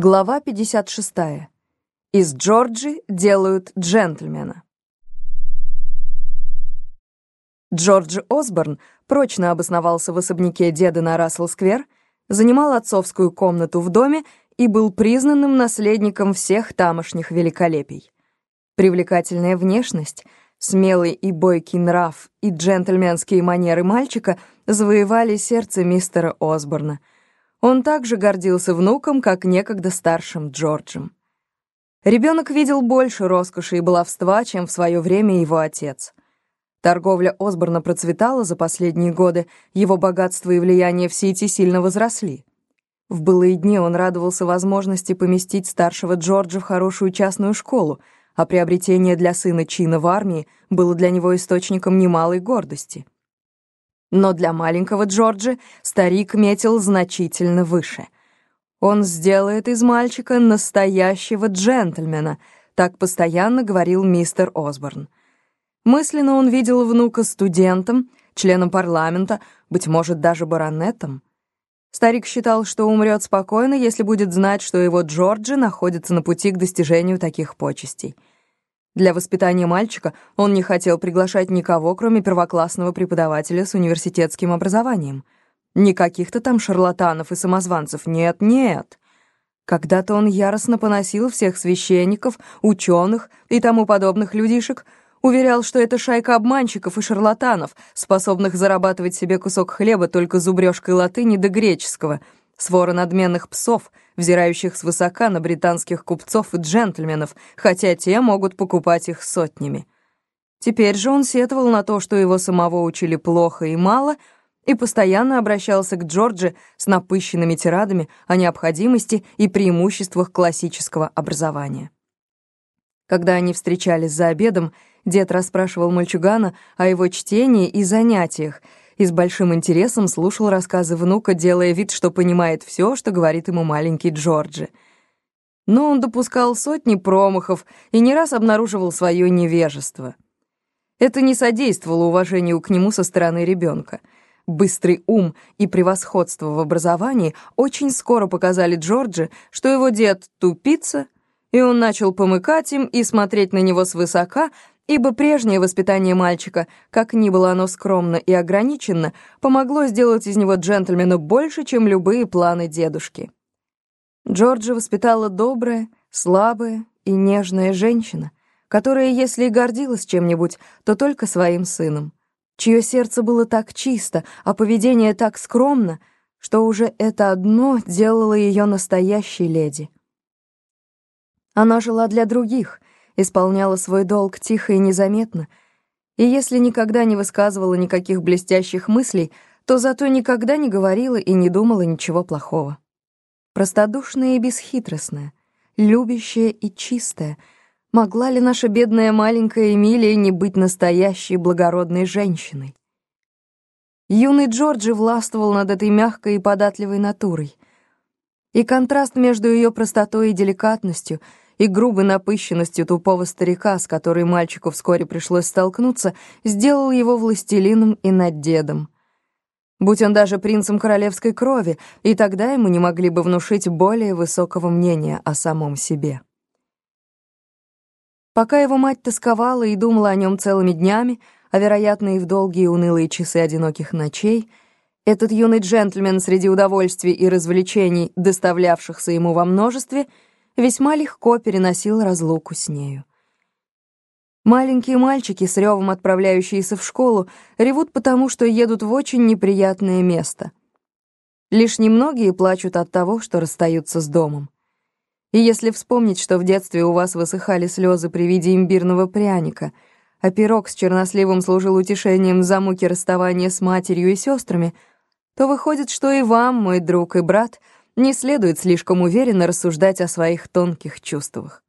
Глава 56. Из Джорджи делают джентльмена. Джордж Осборн прочно обосновался в особняке деда на Рассел-сквер, занимал отцовскую комнату в доме и был признанным наследником всех тамошних великолепий. Привлекательная внешность, смелый и бойкий нрав и джентльменские манеры мальчика завоевали сердце мистера Осборна — он также гордился внуком, как некогда старшим Джорджем. Ребенок видел больше роскоши и баловства, чем в свое время его отец. Торговля Осборна процветала за последние годы, его богатство и влияние в Сити сильно возросли. В былые дни он радовался возможности поместить старшего Джорджа в хорошую частную школу, а приобретение для сына чина в армии было для него источником немалой гордости. Но для маленького Джорджа старик метил значительно выше. Он сделает из мальчика настоящего джентльмена, так постоянно говорил мистер Осборн. Мысленно он видел внука студентом, членом парламента, быть может, даже баронетом. Старик считал, что умрет спокойно, если будет знать, что его Джорджи находится на пути к достижению таких почестей — для воспитания мальчика он не хотел приглашать никого, кроме первоклассного преподавателя с университетским образованием. Ни каких-то там шарлатанов и самозванцев, нет, нет. Когда-то он яростно поносил всех священников, ученых и тому подобных людишек, уверял, что это шайка обманщиков и шарлатанов, способных зарабатывать себе кусок хлеба только зубрежкой латыни до греческого — свора надменных псов, взирающих свысока на британских купцов и джентльменов, хотя те могут покупать их сотнями. Теперь же он сетовал на то, что его самого учили плохо и мало, и постоянно обращался к Джорджи с напыщенными тирадами о необходимости и преимуществах классического образования. Когда они встречались за обедом, дед расспрашивал мальчугана о его чтении и занятиях — и с большим интересом слушал рассказы внука, делая вид, что понимает все, что говорит ему маленький Джорджи. Но он допускал сотни промахов и не раз обнаруживал свое невежество. Это не содействовало уважению к нему со стороны ребенка. Быстрый ум и превосходство в образовании очень скоро показали Джорджи, что его дед тупица, и он начал помыкать им и смотреть на него свысока, ибо прежнее воспитание мальчика, как ни было оно скромно и ограничено, помогло сделать из него джентльмена больше, чем любые планы дедушки. Джорджа воспитала добрая, слабая и нежная женщина, которая, если и гордилась чем-нибудь, то только своим сыном, чье сердце было так чисто, а поведение так скромно, что уже это одно делало ее настоящей леди. Она жила для других — исполняла свой долг тихо и незаметно, и если никогда не высказывала никаких блестящих мыслей, то зато никогда не говорила и не думала ничего плохого. Простодушная и бесхитростная, любящая и чистая, могла ли наша бедная маленькая Эмилия не быть настоящей благородной женщиной? Юный Джорджи властвовал над этой мягкой и податливой натурой. И контраст между ее простотой и деликатностью — и грубой напыщенностью тупого старика, с которой мальчику вскоре пришлось столкнуться, сделал его властелином и над дедом. Будь он даже принцем королевской крови, и тогда ему не могли бы внушить более высокого мнения о самом себе. Пока его мать тосковала и думала о нем целыми днями, а, вероятно, и в долгие унылые часы одиноких ночей, этот юный джентльмен среди удовольствий и развлечений, доставлявшихся ему во множестве, — весьма легко переносил разлуку с нею. Маленькие мальчики, с ревом отправляющиеся в школу, ревут потому, что едут в очень неприятное место. Лишь немногие плачут от того, что расстаются с домом. И если вспомнить, что в детстве у вас высыхали слезы при виде имбирного пряника, а пирог с черносливом служил утешением за муки расставания с матерью и сестрами, то выходит, что и вам, мой друг и брат — не следует слишком уверенно рассуждать о своих тонких чувствах.